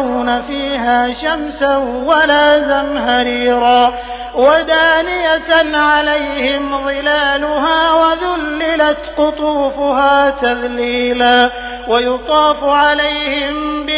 يرون فيها شمسا ولا زمهريرا ودانية عليهم ظلالها وذللت قطوفها تذليلا ويطاف عليهم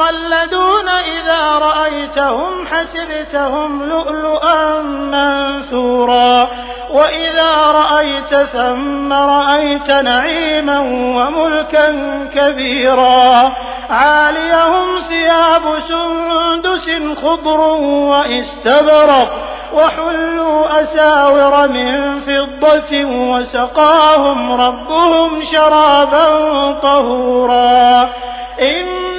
مخلدون إذا رأيتهم حسبتهم لؤلؤا منثورا. وإذا رأيت ثم رأيت نعيما وملكا كبيرا. عاليهم ثياب سندس خضر واستبرق. وحلوا أساور من فضة وسقاهم ربهم شرابا طهورا. إن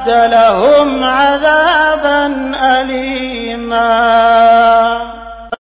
أعد لهم عذابا أليما.